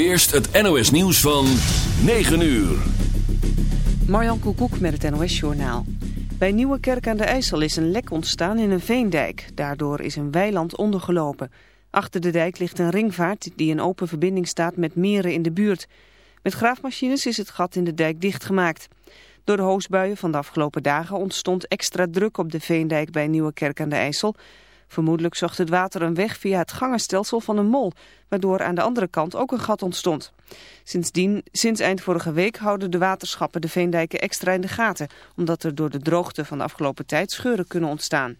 eerst het NOS nieuws van 9 uur. Marjan Koekoek met het NOS Journaal. Bij Nieuwe Kerk aan de IJssel is een lek ontstaan in een veendijk. Daardoor is een weiland ondergelopen. Achter de dijk ligt een ringvaart die in open verbinding staat met meren in de buurt. Met graafmachines is het gat in de dijk dichtgemaakt. Door de hoosbuien van de afgelopen dagen ontstond extra druk op de veendijk bij Nieuwe Kerk aan de IJssel... Vermoedelijk zocht het water een weg via het gangenstelsel van een mol, waardoor aan de andere kant ook een gat ontstond. Sindsdien, sinds eind vorige week houden de waterschappen de veendijken extra in de gaten, omdat er door de droogte van de afgelopen tijd scheuren kunnen ontstaan.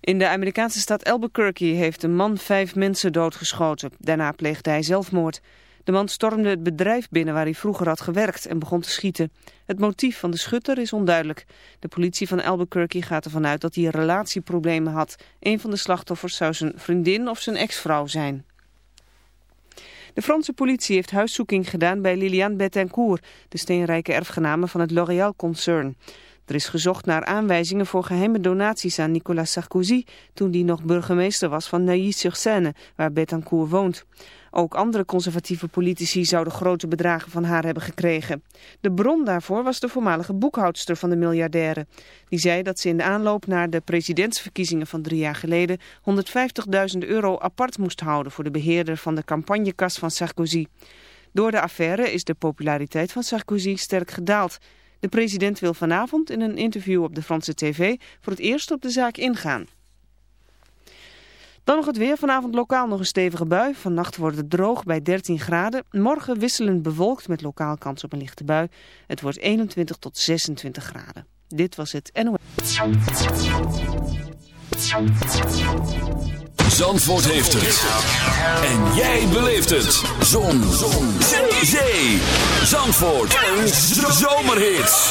In de Amerikaanse stad Albuquerque heeft een man vijf mensen doodgeschoten. Daarna pleegde hij zelfmoord. De man stormde het bedrijf binnen waar hij vroeger had gewerkt en begon te schieten. Het motief van de schutter is onduidelijk. De politie van Albuquerque gaat ervan uit dat hij relatieproblemen had. Een van de slachtoffers zou zijn vriendin of zijn ex-vrouw zijn. De Franse politie heeft huiszoeking gedaan bij Liliane Bettencourt, de steenrijke erfgename van het L'Oréal-concern. Er is gezocht naar aanwijzingen voor geheime donaties aan Nicolas Sarkozy toen die nog burgemeester was van Neuilly-sur-Seine, waar Bettencourt woont. Ook andere conservatieve politici zouden grote bedragen van haar hebben gekregen. De bron daarvoor was de voormalige boekhoudster van de miljardaire. Die zei dat ze in de aanloop naar de presidentsverkiezingen van drie jaar geleden 150.000 euro apart moest houden voor de beheerder van de campagnekas van Sarkozy. Door de affaire is de populariteit van Sarkozy sterk gedaald. De president wil vanavond in een interview op de Franse tv voor het eerst op de zaak ingaan. Dan nog het weer. Vanavond lokaal nog een stevige bui. Vannacht wordt het droog bij 13 graden. Morgen wisselend bewolkt met lokaal kans op een lichte bui. Het wordt 21 tot 26 graden. Dit was het NOS. Zandvoort heeft het. En jij beleeft het. Zon. Zon. Zee. Zandvoort. Een zomerhit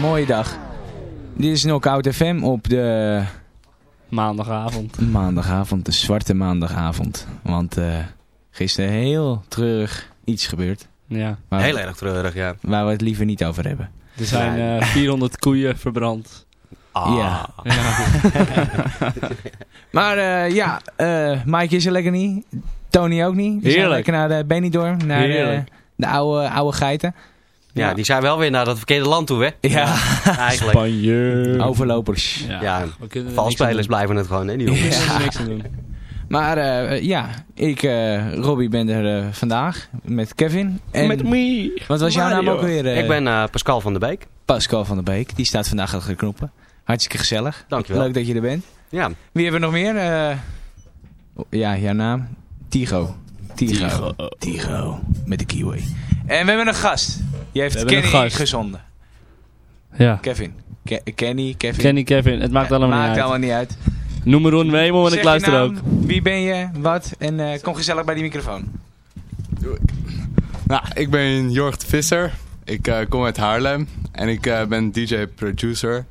Mooie dag. Dit is Knockout FM op de Maandagavond. maandagavond, de zwarte maandagavond. Want eh gisteren heel treurig iets gebeurd. Ja. Waar, Heel erg treurig, ja. waar we het liever niet over hebben. Er zijn eh 400 koeien verbrand. Ah. Ja. Ja. Maar eh, ja, eh Mike is er lekker niet. Tony ook niet. Die zijn Heerlijk. lekker naar de Benidorm, naar de, de oude, oude geiten. Ja, die zijn wel weer naar dat verkeerde land toe, hè? Ja, Eigenlijk. Spanje. overlopers. Ja, we kunnen er Valspelers aan blijven het gewoon, hè, die jongens. Er niks aan doen. Maar eh, ja, ik, eh Robbie, ben er eh, vandaag met Kevin. En Met me. Wat was jouw naam ook weer? eh, Ik ben eh, Pascal van der Beek. Pascal van der Beek. Die staat vandaag achter de knoppen. Hartstikke gezellig. Dankjewel. Leuk dat je er bent. Ja, Wie hebben we nog meer? Eh, ja, jouw naam? Tigo. Tigo. Tigo. Met de kiwi. En we hebben een gast. Die heeft Kenny een gast. gezonden. Ja. Kevin. Ke- Kenny, Kevin. Kenny, Kevin. Het maakt Eh, allemaal maakt niet uit. allemaal niet uit. Noem me Ron Wemel en Zeg ik je luister naam, ook. Wie ben je? Wat? En eh, kom gezellig bij die microfoon. Nou, ik ben Jorg de Visser. Ik eh, kom uit Haarlem en ik eh, ben DJ-producer.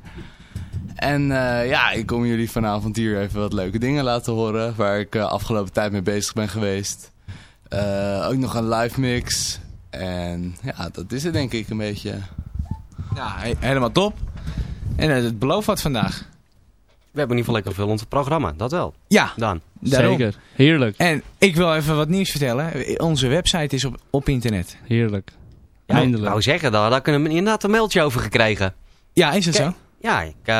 En eh, ja, ik kom jullie vanavond hier even wat leuke dingen laten horen waar ik eh, afgelopen tijd mee bezig ben geweest. Eh, ook nog een live mix. En ja, dat is het denk ik een beetje. Ja, he- helemaal top. En eh, het belooft wat vandaag. we hebben in ieder geval lekker veel ons programma. Dat wel. Ja, Dan. daarom. Zeker. Heerlijk. En ik wil even wat nieuws vertellen. Onze website is op, op internet. Heerlijk. Ja, ik Eindelijk. wou zeggen, daar, daar kunnen we inderdaad een mailtje over gekregen. Ja, is dat zo? Ja, ik eh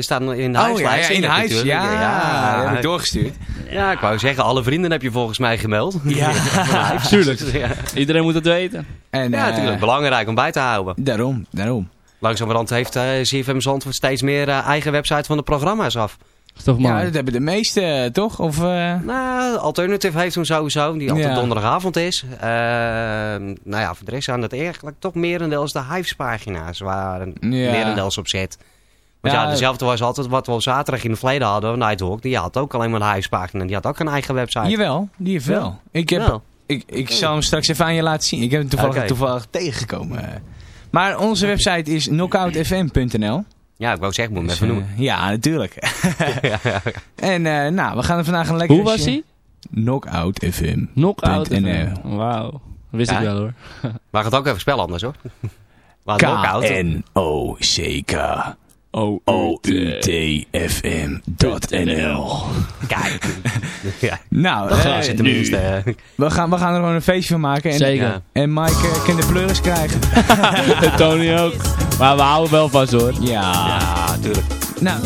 sta in de Oh ja, huislijst. ja, in ik huis. natuurlijk. Ja, ja, dat heb ik doorgestuurd. Ja, ik wou zeggen, alle vrienden heb je volgens mij gemeld. Ja, Tuurlijk. ja, Iedereen moet het weten. en, ja eh, natuurlijk. Belangrijk om bij te houden. Daarom, daarom. Langzamerhand heeft eh CFM Zandvoort steeds meer eigen website van de programma's af. toch Ja, mooi. dat hebben de meeste, toch? Of, eh, Nou, Alternative heeft hem sowieso, die altijd Ja. donderdagavond is. Eh, nou ja, voor de rest zijn het eigenlijk toch merendeels de Hives-pagina's waar een Ja. merendeels op zit. Want ja, Ja, dezelfde was altijd wat we op zaterdag in het verleden hadden, Nighthawk. Die had ook alleen maar de Hives-pagina. Die had ook een eigen website. Jawel, die heeft wel. Ja. Ik, heb, Ja. ik, ik zal hem straks even aan je laten zien. Ik heb hem toevallig, toevallig tegengekomen. Maar onze website is knockoutfm.nl. Ja, ik wou zeggen, moet ik hem Dus, even noemen. eh, ja, natuurlijk. ja, ja. en eh, nou, we gaan er vandaag een lekker... Hoe was hij? Knockoutfm. Knockout. .nl. Wauw. Wist Ja. ik wel hoor. Mag het ook even spellen anders hoor. Maar knockout. K-N-O-C-K. O-U-T-F-M.nl Kijk. ja, Nou, dat eh, tenminste. we, gaan, we gaan er gewoon een feestje van maken. En, Zeker. Ja. en Mike eh, kan de pleuris krijgen. Tony ook. Maar we houden wel vast hoor. Ja. Ja, tuurlijk. Nou,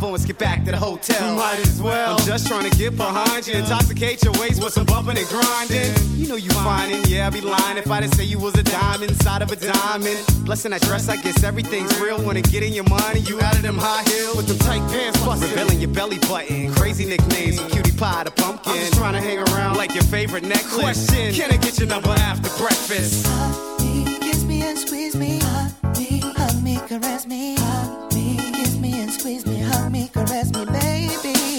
stop and let's get back to the hotel. You Might as well. I'm just trying to get behind you, intoxicate your waist with some bumping and grinding. You know you finding, yeah, I'd be lying if I didn't say you was a diamond inside of a diamond. Blessing that dress, I guess everything's real. Wanna get in your mind and you out of them high heels with them tight pants busting. Revealing your belly button, crazy nicknames from cutie pie to pumpkin. I'm just trying to hang around like your favorite necklace. Question, can I get your number after breakfast? Kiss me and squeeze me. Hug me, hug me, caress me. Hug squeeze me. Hug me, caress me, baby.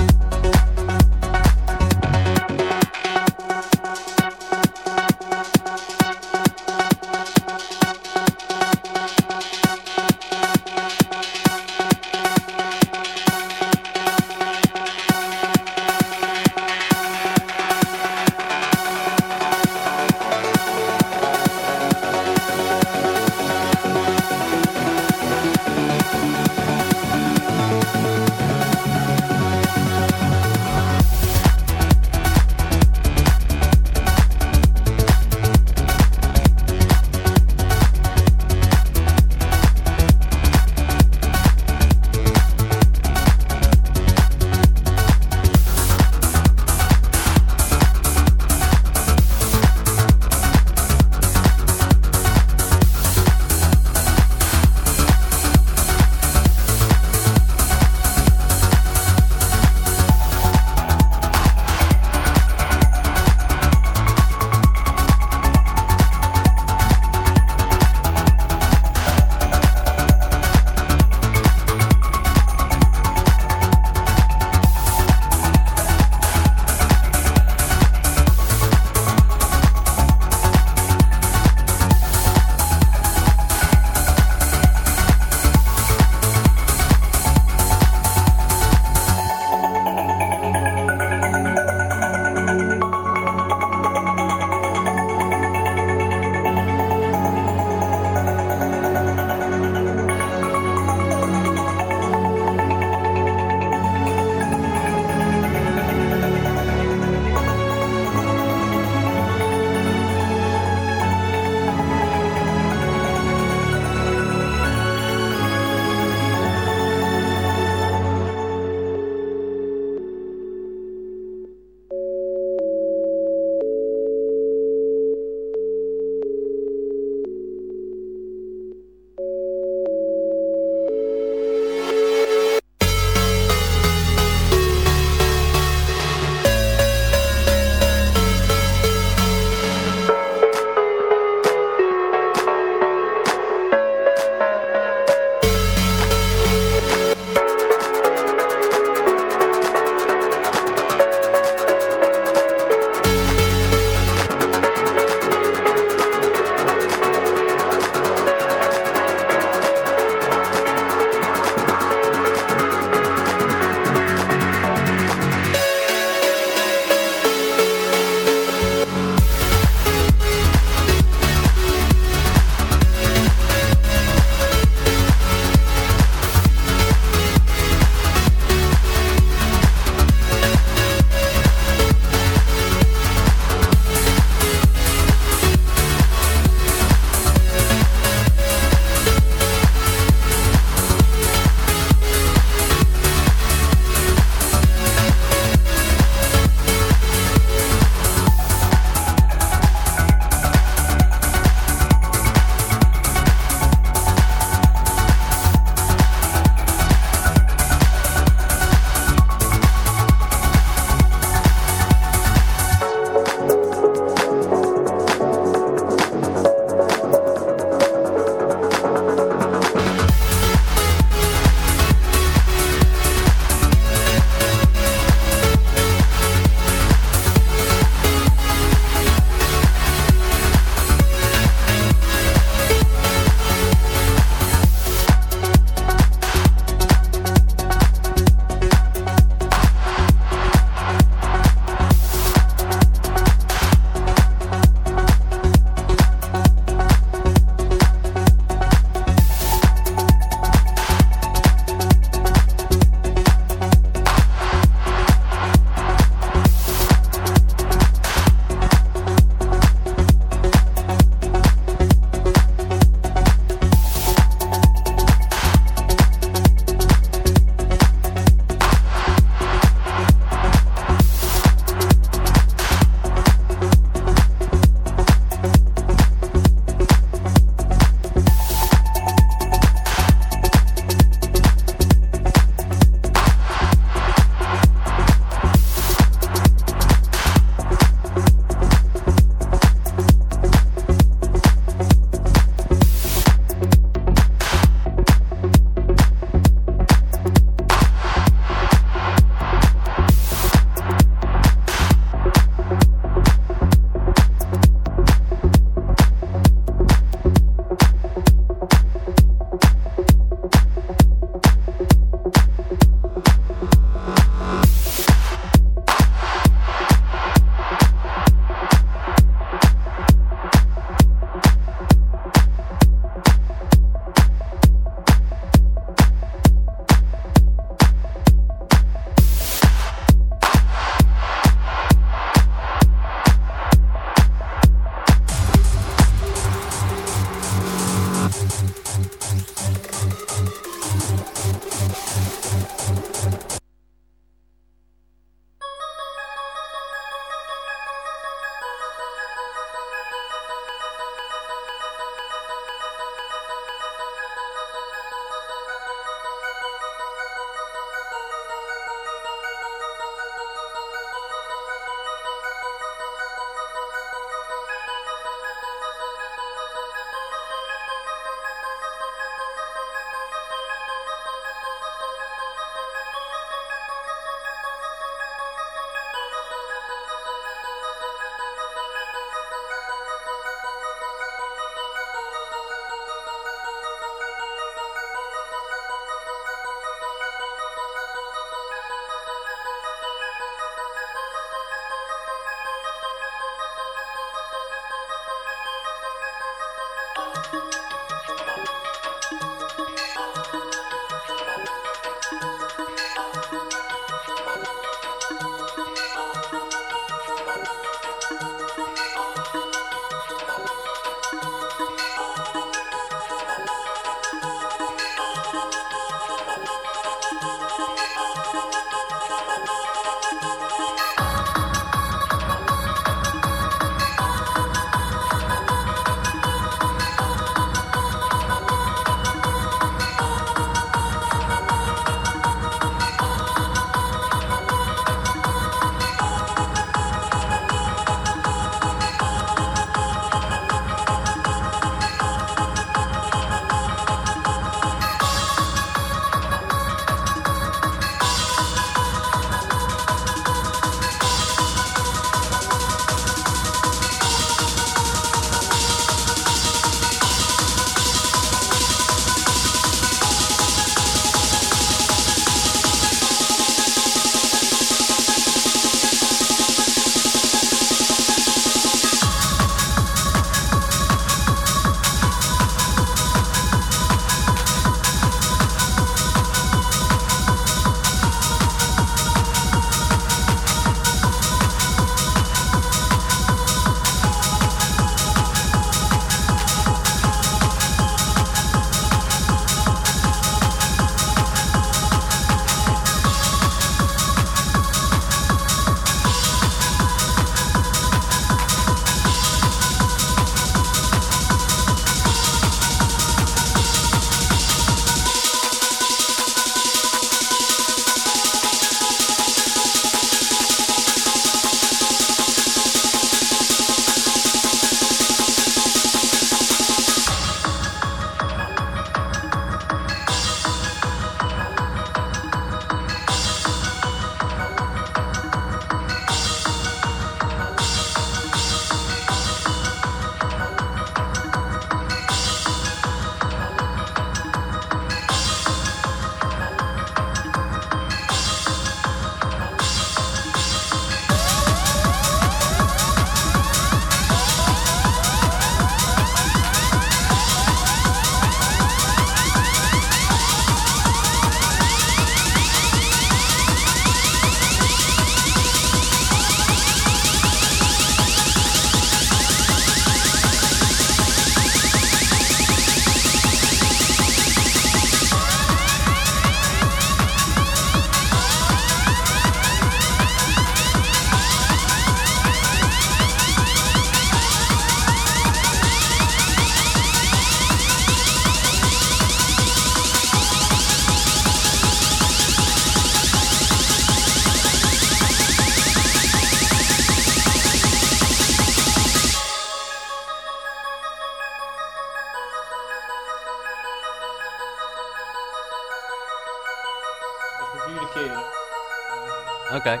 Oké,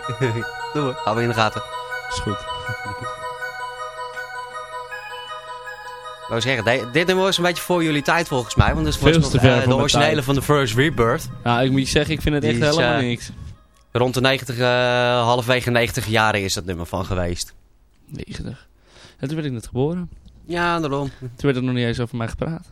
we. We in de gaten. Is goed. Wou zeggen, dit nummer was een beetje voor jullie tijd volgens mij. Want dit was Veel nog, te ver eh, de originele van de First Rebirth. Nou, ik moet je zeggen, ik vind het echt is, helemaal eh, niks. Rond de 90, eh, halverwege 90 jaren is dat nummer van geweest. 90. En toen werd ik net geboren. Ja, daarom. Toen werd er nog niet eens over mij gepraat.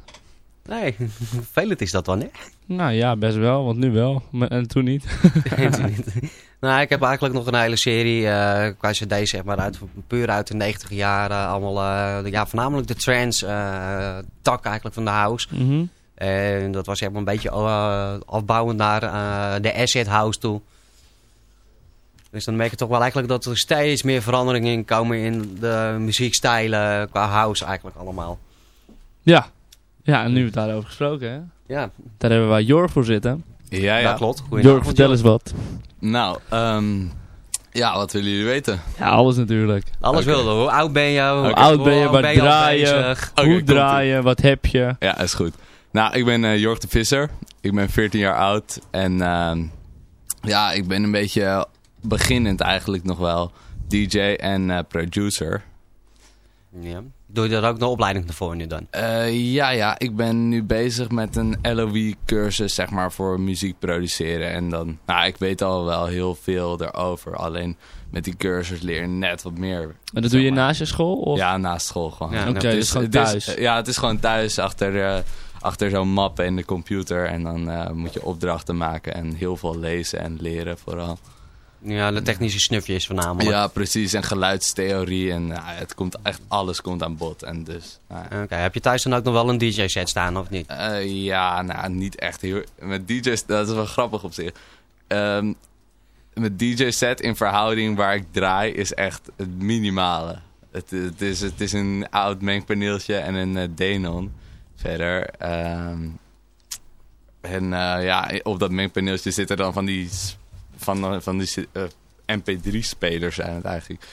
Nee, vervelend is dat dan, hè? Nou ja, best wel, want nu wel. Maar- En toen niet. Weet je niet. nou, ik heb eigenlijk nog een hele serie eh qua cd, zeg maar, uit, puur uit de 90 jaren. Allemaal, eh, ja, voornamelijk de trance eh, tak eigenlijk van de house. Mhm. En dat was zeg maar een beetje afbouwend naar de acid house toe. Dus dan merk je toch wel eigenlijk dat er steeds meer veranderingen in komen in de muziekstijlen qua house eigenlijk allemaal. Ja. Ja, en nu we het daarover gesproken, hè. Ja, Daar hebben we Jor voor zitten. Ja, ja. dat klopt. Goedenavond, Jor, vertel eens wat. Nou, ehm, ja, wat willen jullie weten? Ja, alles natuurlijk. Alles wilde. Hoe oud ben je? Hoe oud ben je? Waar lang al draai je? bezig? Oké, Hoe draaien? Wat heb je? Ja, is goed. Nou, ik ben eh Jorg de Visser. Ik ben 14 jaar oud. En ehm, ja, ik ben een beetje beginnend eigenlijk nog wel. DJ en eh, producer. Ja. Doe je daar ook een opleiding voor nu dan? Eh, ja, ja, ik ben nu bezig met een LOE-cursus, zeg maar, voor muziek produceren. En dan, nou, ik weet al wel heel veel erover. Alleen met die cursus leer je net wat meer. En dat doe je maar. naast je school? Of? Ja, naast school gewoon. Ja, Oké, nou, dus gewoon het is- thuis. ja, het is gewoon thuis achter, eh, achter zo'n map in de computer. En dan eh, moet je opdrachten maken en heel veel lezen en leren vooral. Ja, de technische snufjes voornamelijk. Ja, precies. En geluidstheorie. En nou, het komt echt, alles komt aan bod. En dus, nou. Oké, heb je thuis dan ook nog wel een DJ-set staan of niet? Eh, ja, nou, niet echt heel... Met DJ's, dat is wel grappig op zich. Ehm met DJ-set in verhouding waar ik draai is echt het minimale. Het, het, is, het is een oud mengpaneeltje en een eh, Denon. Verder. ehm, en eh, ja, op dat mengpaneeltje zitten dan van die, van, eh, van die eh, MP3-spelers zijn het eigenlijk.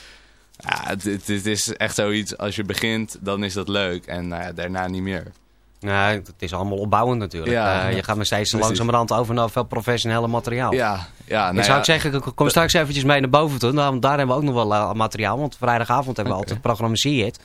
Ja, het, het, het is echt zoiets, als je begint, dan is dat leuk. En nou daarna niet meer. Nee, het is allemaal opbouwend natuurlijk. Ja, Eh, je gaat maar steeds Precies. langzamerhand over naar veel professionele materiaal. Ja, ja, nou ik zou ja, ook zeggen, ik kom straks eventjes mee naar boven toe. Nou, want daar hebben we ook nog wel materiaal. Want vrijdagavond hebben we altijd het programma See It.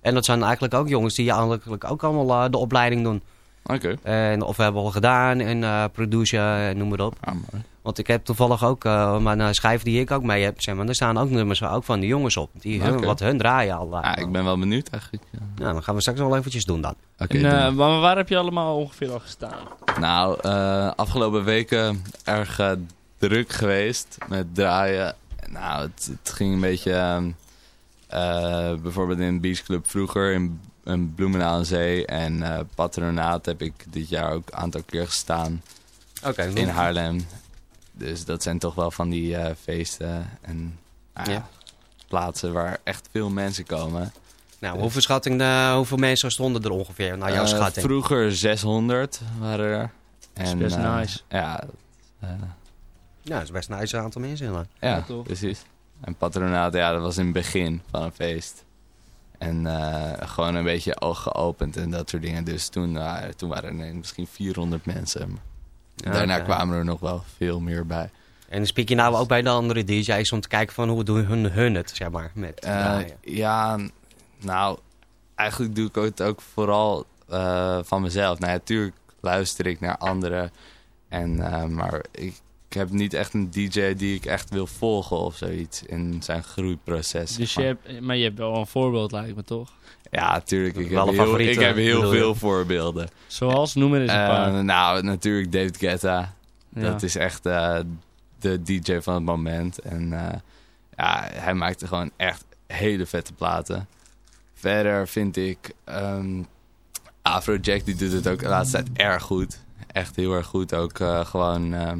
En dat zijn eigenlijk ook jongens die eigenlijk ook allemaal de opleiding doen. Oké. En, of hebben we al gedaan. En eh producer, en noem maar op. Ah, mooi. Want ik heb toevallig ook, eh mijn eh, schijf die ik ook mee heb, zeg maar, er staan ook nummers ook van die jongens op. Die hun, wat hun draaien al. eh. Ah, ik ben wel benieuwd eigenlijk. Ja. Nou, dan gaan we straks wel eventjes doen dan. Oké, eh, maar. maar waar heb je allemaal ongeveer al gestaan? Nou, eh, afgelopen weken erg eh, druk geweest met draaien. Nou, het, het ging een beetje... eh, bijvoorbeeld in Beach Club vroeger, in, in Bloemendaal aan Zee. En eh, Patronaat heb ik dit jaar ook een aantal keer gestaan Oké, in Haarlem. Dus dat zijn toch wel van die eh, feesten en nou ja, plaatsen waar echt veel mensen komen. Nou, hoeveel schatting, eh, hoeveel mensen stonden er ongeveer? Nou, jouw Eh, schatting. Vroeger 600 waren er. En, best eh, nice. Ja, eh, Ja, dat is best een nice aantal mensen. ja, Ja, toch? precies. En patronaat, ja, dat was in het begin van een feest. En eh, gewoon een beetje oog geopend en dat soort dingen. Dus toen, eh, toen waren er misschien 400 mensen. Ja, Daarna kwamen er nog wel veel meer bij. En spreek je nou ook bij de andere DJ's om te kijken van hoe doen hun, hun het, zeg maar, met Eh, draaien. ja, nou, eigenlijk doe ik het ook vooral eh, van mezelf. Nou, natuurlijk luister ik naar anderen. En, eh, maar ik, ik heb niet echt een DJ die ik echt wil volgen of zoiets in zijn groeiproces. Dus je Maar- hebt, maar je hebt wel een voorbeeld, lijkt me toch? Ja, natuurlijk. Ik, Wel heb een heel, favoriet, ik heb heel je? veel voorbeelden. Zoals, noem er eens een Eh, paar. nou, natuurlijk David Guetta. Ja. Dat is echt eh, de DJ van het moment. En eh, ja, hij maakte gewoon echt hele vette platen. Verder vind ik ehm Afrojack, die doet het ook de laatste tijd erg goed. Echt heel erg goed. Ook eh, gewoon ehm,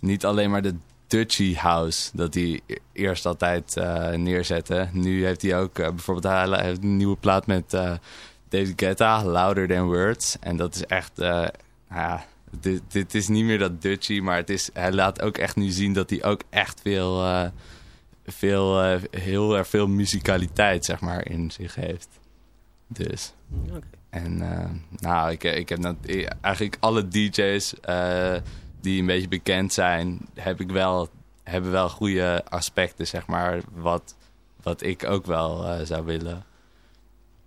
niet alleen maar de Dutchy House, dat hij eerst altijd eh, neerzette. Nu heeft hij ook eh, bijvoorbeeld hij heeft een nieuwe plaat met eh, David Guetta, Louder Than Words. En dat is echt, nou ja, dit, dit is niet meer dat Dutchy, maar het is, hij laat ook echt nu zien dat hij ook echt veel, veel heel erg veel muzikaliteit, zeg maar, in zich heeft. Dus. En nou, ik, ik heb nat- eigenlijk alle DJ's die een beetje bekend zijn, heb ik wel, hebben wel goede aspecten, zeg maar, wat, wat ik ook wel eh, zou willen.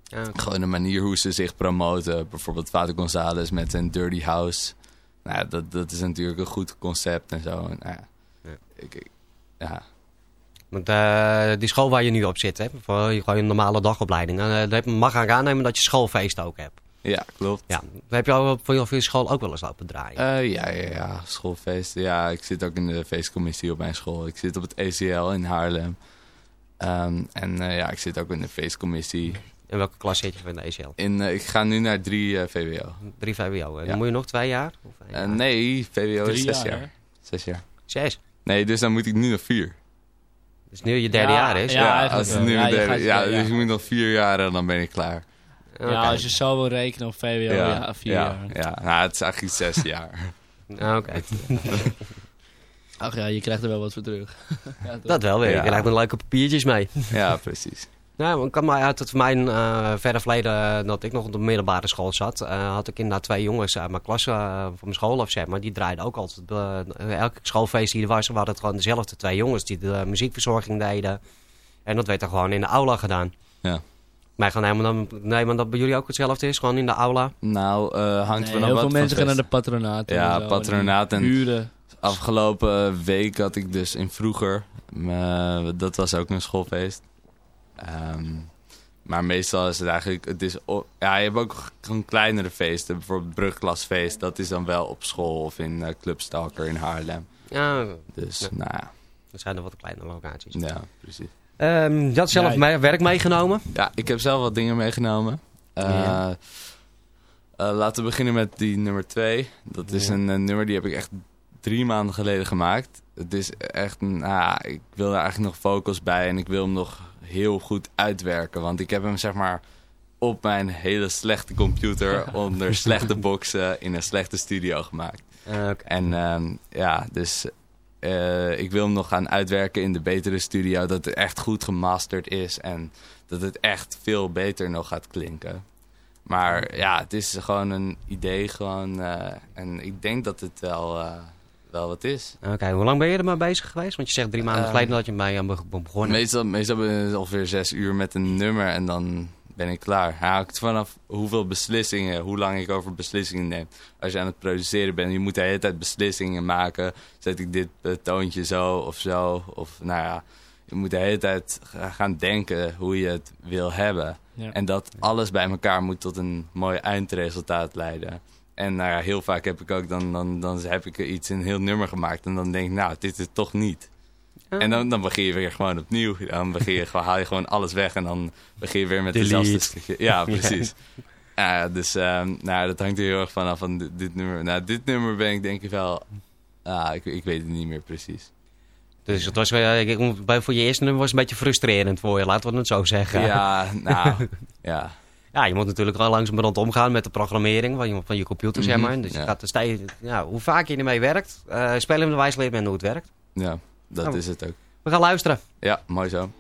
Ja. Gewoon de manier hoe ze zich promoten. Bijvoorbeeld Vater González met een Dirty House. Nou, ja, dat, dat is natuurlijk een goed concept en zo. Nou, ja. Ja. Ik, ik- ja. Want eh, die school waar je nu op zit, hè, voor gewoon een normale dagopleiding, eh, daar heb- mag ik aannemen dat je schoolfeest ook hebt. Ja, klopt. Ja, heb je al voor je, school ook wel eens lopen draaien? Eh, ja, ja, ja, schoolfeesten. Ja, ik zit ook in de feestcommissie op mijn school. Ik zit op het ECL in Haarlem. Ehm, en eh, ja, ik zit ook in de feestcommissie. In welke klas zit je van de ECL? In, eh, ik ga nu naar 3 VWO. 3 VWO. En Ja. dan moet je nog twee jaar? Of Eh, jaar? nee, VWO is Drie 6 jaar? Zes jaar. Zes. Nee, dus dan moet ik nu nog vier. Dus nu je derde Ja, jaar is. ja. eigenlijk als het nu Ja, derde- gaat- ja, ja. dus ik moet nog vier jaar en dan ben ik klaar. Ja, als je zo wil rekenen op VWO, ja, vier ja, jaar. Ja, nou, het is eigenlijk zes jaar. Oké. Ach ja, je krijgt er wel wat voor terug. ja? Dat wel weer. Ja. Je krijgt er leuke papiertjes mee. Ja, precies. Nou, maar ik kan mij uit het mijn eh verre verleden, eh, dat ik nog op de middelbare school zat, eh, had ik inderdaad twee jongens uit mijn klas van mijn school af, zeg maar. Die draaiden ook altijd, elke schoolfeest die er was, waren het gewoon dezelfde twee jongens die de muziekverzorging deden. En dat werd dan gewoon in de aula gedaan. Ja. Mij gaan helemaal dan, nee, maar dat bij jullie ook hetzelfde is, gewoon in de aula. Nou, eh, hangt Nee, vanaf heel wat veel voor mensen gaan naar de patronaat. Ja, en zo, patronaat en- die Huren. Afgelopen week had ik dus in vroeger, eh, dat was ook een schoolfeest. Ehm, maar meestal is het eigenlijk, het is, ja, je hebt ook gewoon kleinere feesten. Bijvoorbeeld brugklasfeest, dat is dan wel op school of in eh, Club Stalker in Haarlem. Ja, Dus, Ja. nou ja, dat zijn er wat kleine locaties. ja, precies. Ehm, je had zelf Ja, werk meegenomen. Ja, ik heb zelf wat dingen meegenomen. Eh, Ja. eh, laten we beginnen met die nummer twee. Dat is Ja. een, nummer die heb ik echt drie maanden geleden gemaakt. Het is echt een, ah, ik wil er eigenlijk nog vocals bij en ik wil hem nog heel goed uitwerken. Want ik heb hem zeg maar op mijn hele slechte computer onder slechte boxen in een slechte studio gemaakt. Oké. En ehm, ja, dus eh, ik wil hem nog gaan uitwerken in de betere studio. Dat het echt goed gemasterd is en dat het echt veel beter nog gaat klinken. Maar ja, het is gewoon een idee gewoon. eh, en ik denk dat het wel, eh, wel wat is. Oké, hoe lang ben je er maar bezig geweest? Want je zegt drie maanden geleden dat je mij aan be- begonnen. Meestal, meestal ben ik ongeveer zes uur met een nummer en dan ben ik klaar. Ja, hangt vanaf hoeveel beslissingen, hoe lang ik over beslissingen neem. Als je aan het produceren bent, je moet de hele tijd beslissingen maken. Zet ik dit eh, toontje zo of zo? Of nou ja, je moet de hele tijd ga- gaan denken hoe je het wil hebben. Ja. En dat alles bij elkaar moet tot een mooi eindresultaat leiden. En nou ja, heel vaak heb ik ook dan, dan, dan heb ik iets een heel nummer gemaakt. En dan denk ik, nou, dit is het toch niet. En dan, dan begin je weer gewoon opnieuw. Dan begin je, haal je gewoon alles weg en dan begin je weer met Delete. dezelfde stukje. Ja, precies. Ja, dus ehm, nou, dat hangt er heel erg vanaf van dit, dit nummer. Nou, dit nummer ben ik denk ik wel... Ah, ik, ik weet het niet meer precies. Dus het was, bij- voor je eerste nummer was het een beetje frustrerend voor je, laten we het zo zeggen. Ja, nou, ja. Ja, je moet natuurlijk wel langzamerhand omgaan met de programmering van je, van je computer, zeg Mhm, maar. Dus je gaat ja, hoe vaak je ermee werkt, eh spelen de wijs leert men hoe het werkt. Ja, dat Oh. is het ook. We gaan luisteren. Ja, mooi zo.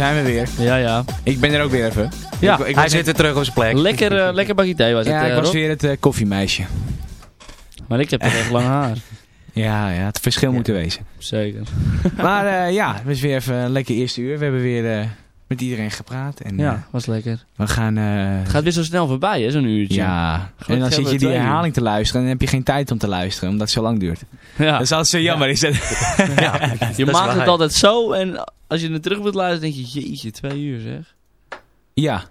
Zijn we weer. Ja, ja. Ik ben er ook weer even. Ja, ik, ik Hij was zit weer terug op zijn plek. Lekker, eh, lekker bakje thee was het, Ja, eh, ik was Rob? weer het eh, koffiemeisje. Maar ik heb toch echt lang haar. Ja, ja, het verschil moet er wezen. Zeker. Maar eh, ja, het was weer even een lekker eerste uur. We hebben weer eh, met iedereen gepraat. En, Ja, eh, was lekker. we gaan... eh, Het gaat weer zo snel voorbij, hè, zo'n uurtje. ja, en dan zit je die uur. herhaling te luisteren en dan heb je geen tijd om te luisteren, omdat het zo lang duurt. Ja. Dat is altijd zo jammer, is het? Je maakt het altijd zo en als je het terug wilt luisteren, denk je, jeetje, twee uur zeg. Ja.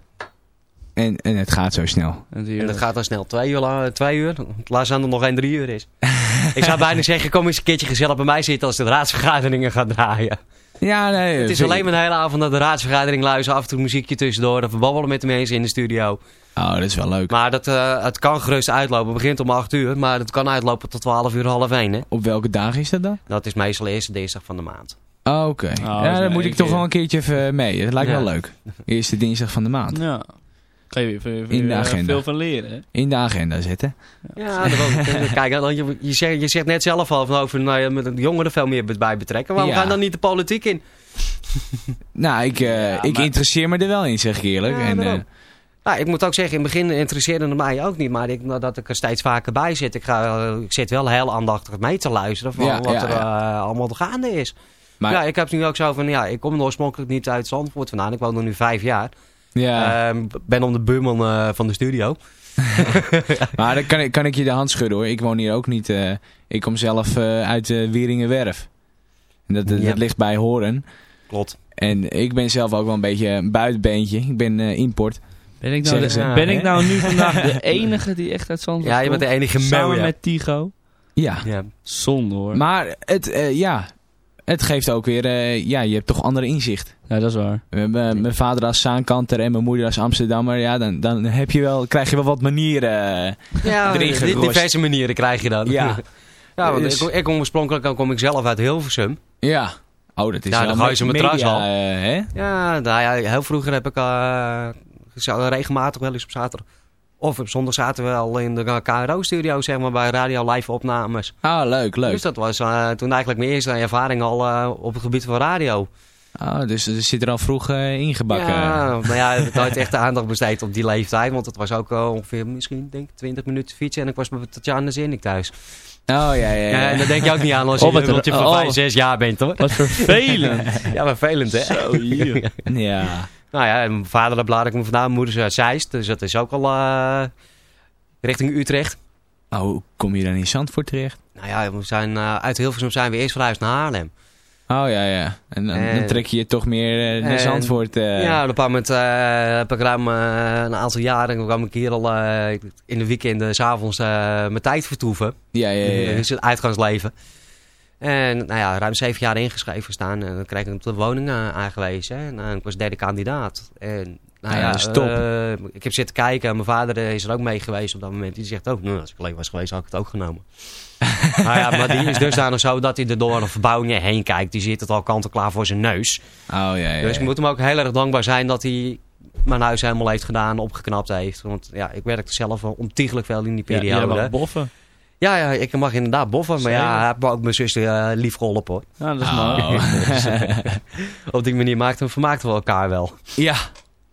En, en het gaat zo snel. En, En dat gaat dan snel. Twee uur, lang- twee uur. Laat staan er nog geen drie uur is. ik zou bijna zeggen, kom eens een keertje gezellig bij mij zitten als de raadsvergaderingen gaan draaien. Ja, nee. Het is alleen maar de hele avond naar de raadsvergadering luisteren, af en toe muziekje tussendoor, of babbelen met de mensen in de studio. Oh, dat is wel leuk. Maar dat, eh, het kan gerust uitlopen. Het begint om 8 uur, maar het kan uitlopen tot 12 uur, half 1. Hè? Op welke dagen is dat dan? Dat is meestal de eerste dinsdag van de maand. Oh, Oké. ja, dan moet ik toch wel een keertje even mee. Dat lijkt Ja. wel leuk. Eerste dinsdag van de maand. Ja. Kan je weer veel, In de eh, agenda. veel van leren, hè? In de agenda zetten. Ja, dat wel- kijk, dan je, je, zegt, je zegt net zelf al van over nou, met de jongeren veel meer bij betrekken. Waarom Ja. gaan dan niet de politiek in? Nou, ik, eh, ik maar- interesseer me er wel in, zeg ik eerlijk. Ja, en, eh, Nou, ik moet ook zeggen, in het begin interesseerde het mij ook niet. Maar ik, nadat ik er steeds vaker bij zit, ik, ga, eh, ik zit wel heel aandachtig mee te luisteren van Ja, wat ja, er ja. eh, allemaal gaande is. Maar ja, ik heb nu ook zo van, ja, ik kom oorspronkelijk niet uit Zandvoort vandaan. Ik woon er nu vijf jaar. ja, Ehm, ben om de buurman eh, van de studio. maar dan kan ik, kan ik je de hand schudden hoor. Ik woon hier ook niet. eh, ik kom zelf eh, uit uh, Wieringenwerf. En dat, dat, Ja. dat ligt bij Horen. Klopt. En ik ben zelf ook wel een beetje een buitenbeentje. Ik ben import. Ben ik, nou, Zeggen de- ze. ben ik nou nu vandaag de enige die echt uit Zandvoort Ja, je bent de enige Samen Mel, ja. met Tigo. Ja. Ja. Zonde hoor. Maar het, eh, ja, het geeft ook weer, eh, ja, je hebt toch andere inzicht. ja, dat is waar. Eh, Mijn vader als Zaankanter en mijn moeder als Amsterdammer, ja, dan, dan heb je wel, krijg je wel wat manieren. eh. Ja, diverse manieren krijg je dan. Ja. ja want Dus- ik, ik kom oorspronkelijk kom ik zelf uit Hilversum. ja. Oh, dat is Ja, dan ga je ze matras al. hè? Ja, nou ja, heel vroeger heb ik eh, zo regelmatig wel eens op zaterdag. Of op zondag zaten we al in de KRO-studio, zeg maar, bij radio live opnames. Ah, leuk, leuk. Dus dat was eh, toen eigenlijk mijn eerste ervaring al eh, op het gebied van radio. Oh, dus er zit er al vroeg eh, ingebakken. Ja, maar ja, ik heb nooit echt de aandacht besteed op die leeftijd. Want het was ook ongeveer misschien, denk ik, 20 minuten fietsen. En ik was met Tatjana Zinnik thuis. Oh, ja, ja, ja. Ja, en daar denk je ook niet aan als je Oh, een dubbeltje van oh. 5, 6 jaar bent, hoor. Wat vervelend. Ja, vervelend, hè? Zo, hier. Ja. Nou ja, en mijn vader blaad ik me vandaan. Mijn moeder is uit Zeist. Dus dat is ook al eh, richting Utrecht. Oh, hoe kom je dan in Zandvoort terecht? Nou ja, we zijn, eh, uit Hilversum zijn we eerst verhuisd naar Haarlem. Oh, ja, ja. En dan, En- dan trek je je toch meer eh, naar Zandvoort. Ja, op een bepaald moment heb ik ruim een aantal jaren... Kwam ik hier al in de weekenden, s'avonds mijn tijd vertoeven. Ja, ja, ja. ja. Is het uitgangsleven. En nou ja, ruim zeven jaar ingeschreven staan. En dan kreeg ik de woning eh, aangewezen. En eh, ik was derde kandidaat. En nou Ja, ja, eh, ik heb zitten kijken. en Mijn vader is er ook mee geweest op dat moment. Die zegt ook, nou, als ik alleen was geweest, had ik het ook genomen. nou ja, maar die is dusdanig zo dat hij er door een verbouwing heen kijkt. Die zit het al kant en klaar voor zijn neus. Oh, ja, ja. Dus ik ja. moet hem ook heel erg dankbaar zijn dat hij mijn huis helemaal heeft gedaan, opgeknapt heeft. Want ja, ik werkte zelf wel ontiegelijk veel in die Ja, periode. mag boffen. Ja, ja, ik mag inderdaad boffen. Maar ja, Zeker. hij heeft me ook mijn zuster eh, lief geholpen hoor. Ja, dat is Oh. Dus, Op die manier maakten we, vermaakten we elkaar wel. Ja,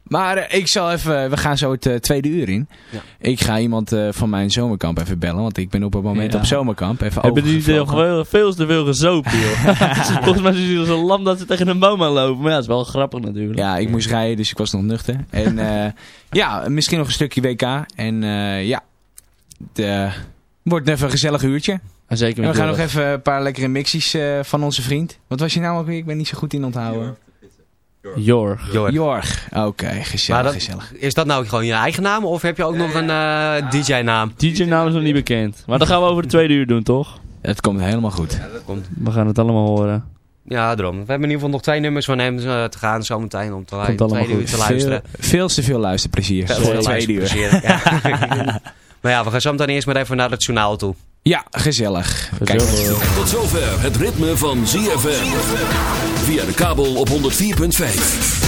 maar eh, ik zal even, we gaan zo het eh, tweede uur in. Ja. Ik ga iemand eh, van mijn zomerkamp even bellen, want ik ben op het moment Ja. op zomerkamp. Even Hebben die veel, veel te veel gezopen, joh. Volgens mij is hij zo lam dat ze tegen een boom aan lopen. Maar ja, dat is wel grappig natuurlijk. Ja, ik moest rijden, dus ik was nog nuchter. En eh, ja, misschien nog een stukje WK. En eh, ja, het wordt even een gezellig uurtje. En zeker En we gaan nog even een paar lekkere mixies eh, van onze vriend. Wat was je nou ook weer? Ik ben niet zo goed in onthouden. Jorg. Jorg. Jorg. Oké, gezellig, dat- gezellig. Is dat nou gewoon je eigen naam of heb je ook nog een eh, DJ-naam? DJ-naam is nog niet bekend. Maar dat gaan we over de tweede uur doen, toch? Het komt helemaal goed. We gaan het allemaal horen. Ja, daarom. We hebben in ieder geval nog twee nummers van hem eh, te gaan zometeen om te Komt uur te luisteren. Veel, veel te veel luisterplezier. Veel voor veel uur. luisterplezier. Ja. maar ja, we gaan zo meteen eerst maar even naar het journaal toe. Ja, gezellig. Kijk. Gezellig. Tot zover het ritme van ZFM. Via de kabel op 104.5.